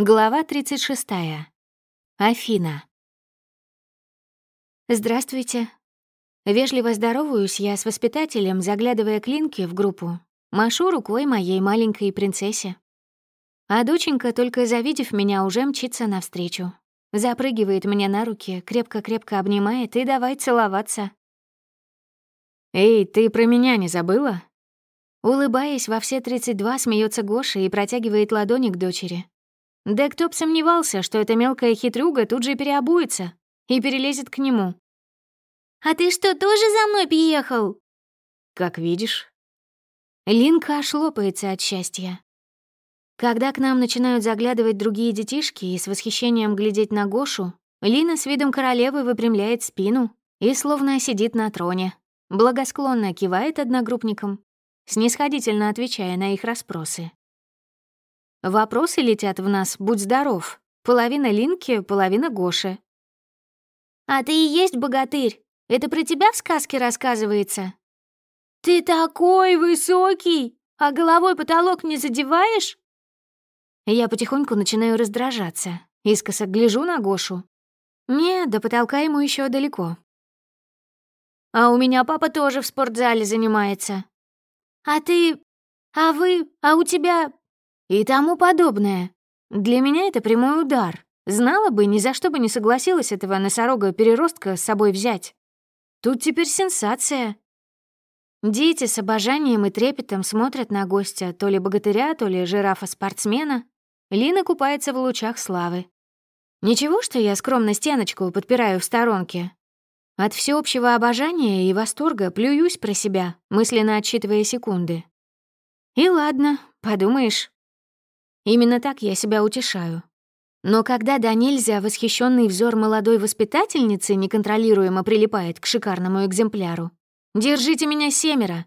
Глава 36. Афина. Здравствуйте. Вежливо здороваюсь я с воспитателем, заглядывая к Линке в группу. Машу рукой моей маленькой принцессе. А доченька, только завидев меня, уже мчится навстречу. Запрыгивает мне на руки, крепко-крепко обнимает и давай целоваться. «Эй, ты про меня не забыла?» Улыбаясь во все 32, смеется Гоша и протягивает ладони к дочери. Да кто б сомневался, что эта мелкая хитрюга тут же переобуется и перелезет к нему. «А ты что, тоже за мной приехал?» «Как видишь». Линка аж лопается от счастья. Когда к нам начинают заглядывать другие детишки и с восхищением глядеть на Гошу, Лина с видом королевы выпрямляет спину и словно сидит на троне, благосклонно кивает одногруппникам, снисходительно отвечая на их расспросы. Вопросы летят в нас, будь здоров. Половина Линки, половина Гоши. «А ты и есть богатырь? Это про тебя в сказке рассказывается?» «Ты такой высокий, а головой потолок не задеваешь?» Я потихоньку начинаю раздражаться. Искоса гляжу на Гошу. Не, до потолка ему еще далеко. А у меня папа тоже в спортзале занимается. А ты... А вы... А у тебя и тому подобное. Для меня это прямой удар. Знала бы, ни за что бы не согласилась этого носорога-переростка с собой взять. Тут теперь сенсация. Дети с обожанием и трепетом смотрят на гостя, то ли богатыря, то ли жирафа-спортсмена. Лина купается в лучах славы. Ничего, что я скромно стеночку подпираю в сторонке. От всеобщего обожания и восторга плююсь про себя, мысленно отсчитывая секунды. И ладно, подумаешь, Именно так я себя утешаю. Но когда до нельзя восхищенный взор молодой воспитательницы неконтролируемо прилипает к шикарному экземпляру, «Держите меня семеро!»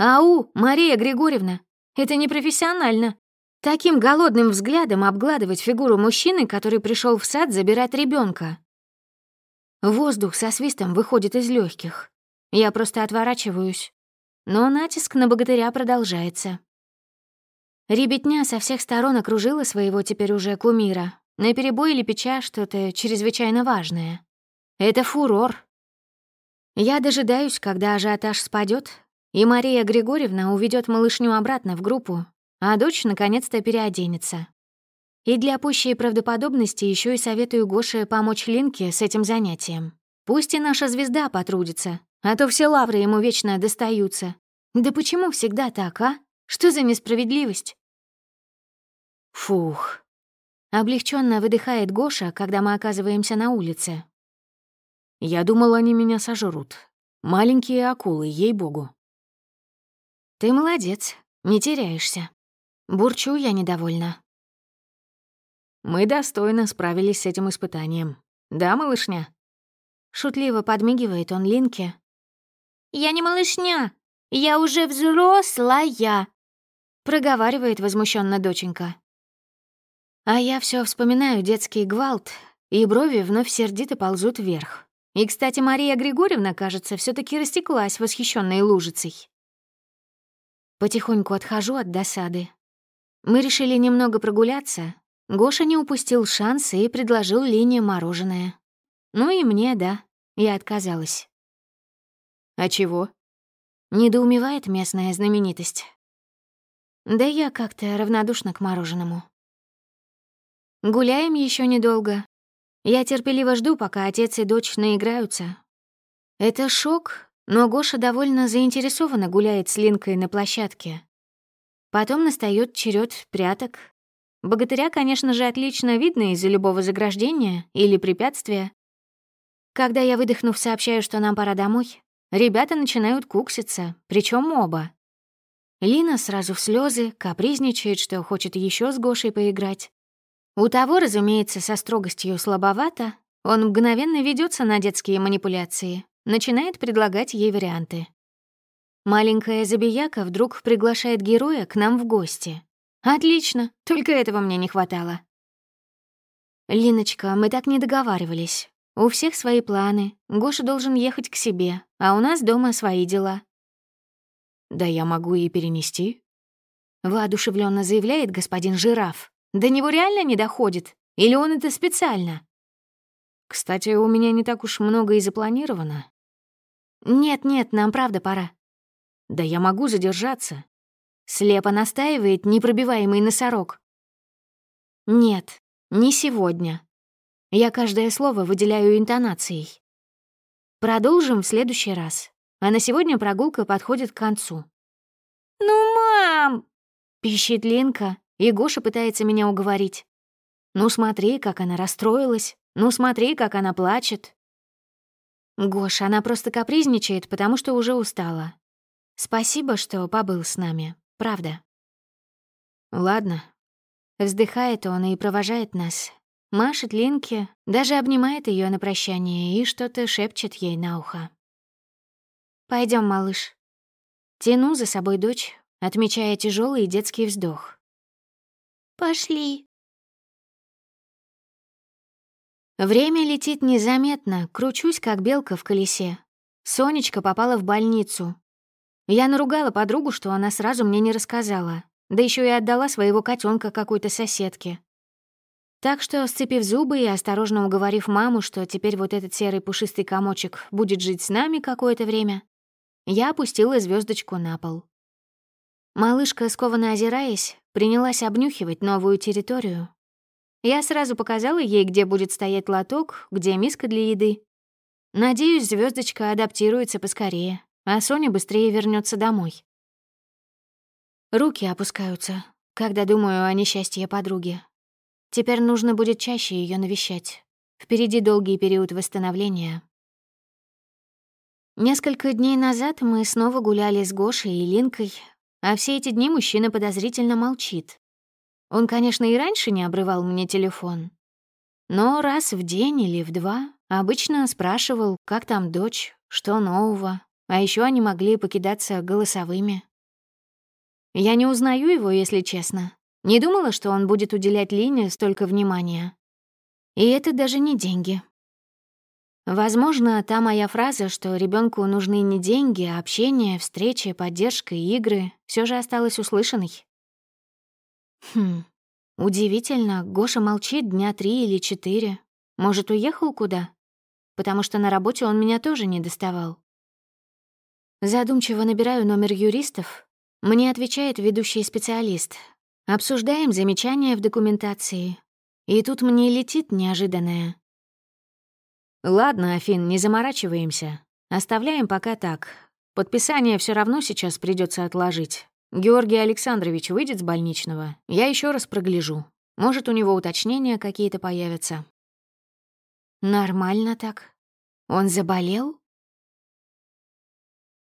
«Ау, Мария Григорьевна, это непрофессионально!» Таким голодным взглядом обгладывать фигуру мужчины, который пришел в сад забирать ребенка. Воздух со свистом выходит из легких. Я просто отворачиваюсь. Но натиск на богатыря продолжается. Ребятня со всех сторон окружила своего теперь уже кумира, наперебой лепеча что-то чрезвычайно важное. Это фурор. Я дожидаюсь, когда ажиотаж спадет, и Мария Григорьевна уведет малышню обратно в группу, а дочь наконец-то переоденется. И для пущей правдоподобности еще и советую Гоше помочь Линке с этим занятием. Пусть и наша звезда потрудится, а то все лавры ему вечно достаются. Да почему всегда так, а? Что за несправедливость? Фух. Облегченно выдыхает Гоша, когда мы оказываемся на улице. Я думал, они меня сожрут. Маленькие акулы, ей-богу. Ты молодец, не теряешься. Бурчу я недовольна. Мы достойно справились с этим испытанием. Да, малышня? Шутливо подмигивает он Линке. «Я не малышня, я уже взрослая», проговаривает возмущенно доченька. А я все вспоминаю детский гвалт, и брови вновь сердито ползут вверх. И, кстати, Мария Григорьевна, кажется, все таки растеклась восхищенной лужицей. Потихоньку отхожу от досады. Мы решили немного прогуляться. Гоша не упустил шанс и предложил Лене мороженое. Ну и мне, да, я отказалась. «А чего?» — недоумевает местная знаменитость. Да я как-то равнодушна к мороженому. Гуляем еще недолго. Я терпеливо жду, пока отец и дочь наиграются. Это шок, но Гоша довольно заинтересованно гуляет с Линкой на площадке. Потом настает черед пряток. Богатыря, конечно же, отлично видно из-за любого заграждения или препятствия. Когда я, выдохнув, сообщаю, что нам пора домой, ребята начинают кукситься, причем оба. Лина сразу в слезы, капризничает, что хочет еще с Гошей поиграть. У того, разумеется, со строгостью слабовато, он мгновенно ведется на детские манипуляции, начинает предлагать ей варианты. Маленькая забияка вдруг приглашает героя к нам в гости. Отлично, только этого мне не хватало. «Линочка, мы так не договаривались. У всех свои планы. Гоша должен ехать к себе, а у нас дома свои дела. «Да я могу и перенести», — воодушевленно заявляет господин Жираф. До него реально не доходит? Или он это специально? Кстати, у меня не так уж много и запланировано. Нет-нет, нам правда пора. Да я могу задержаться. Слепо настаивает непробиваемый носорог. Нет, не сегодня. Я каждое слово выделяю интонацией. Продолжим в следующий раз. А на сегодня прогулка подходит к концу. «Ну, мам!» — пищит Ленка, и Гоша пытается меня уговорить. «Ну, смотри, как она расстроилась. Ну, смотри, как она плачет». Гоша, она просто капризничает, потому что уже устала. Спасибо, что побыл с нами. Правда. Ладно. Вздыхает он и провожает нас. Машет Линке, даже обнимает ее на прощание и что-то шепчет ей на ухо. Пойдем, малыш. Тяну за собой дочь, отмечая тяжелый детский вздох. Пошли. Время летит незаметно, кручусь, как белка в колесе. Сонечка попала в больницу. Я наругала подругу, что она сразу мне не рассказала, да еще и отдала своего котенка какой-то соседке. Так что, сцепив зубы и осторожно уговорив маму, что теперь вот этот серый пушистый комочек будет жить с нами какое-то время, я опустила звездочку на пол. Малышка, скованно озираясь, принялась обнюхивать новую территорию, я сразу показала ей, где будет стоять лоток, где миска для еды. Надеюсь, звездочка адаптируется поскорее, а Соня быстрее вернется домой. Руки опускаются, когда думаю о несчастье подруги. Теперь нужно будет чаще ее навещать. Впереди долгий период восстановления. Несколько дней назад мы снова гуляли с Гошей и Линкой, а все эти дни мужчина подозрительно молчит. Он, конечно, и раньше не обрывал мне телефон, но раз в день или в два обычно спрашивал, как там дочь, что нового, а еще они могли покидаться голосовыми. Я не узнаю его, если честно. Не думала, что он будет уделять Лине столько внимания. И это даже не деньги. Возможно, та моя фраза, что ребенку нужны не деньги, а общение, встречи, поддержка и игры, все же осталась услышанной. Хм, удивительно, Гоша молчит дня три или четыре. Может, уехал куда? Потому что на работе он меня тоже не доставал. Задумчиво набираю номер юристов. Мне отвечает ведущий специалист. Обсуждаем замечания в документации. И тут мне летит неожиданное. «Ладно, Афин, не заморачиваемся. Оставляем пока так. Подписание все равно сейчас придется отложить. Георгий Александрович выйдет с больничного, я еще раз прогляжу. Может, у него уточнения какие-то появятся. Нормально так. Он заболел?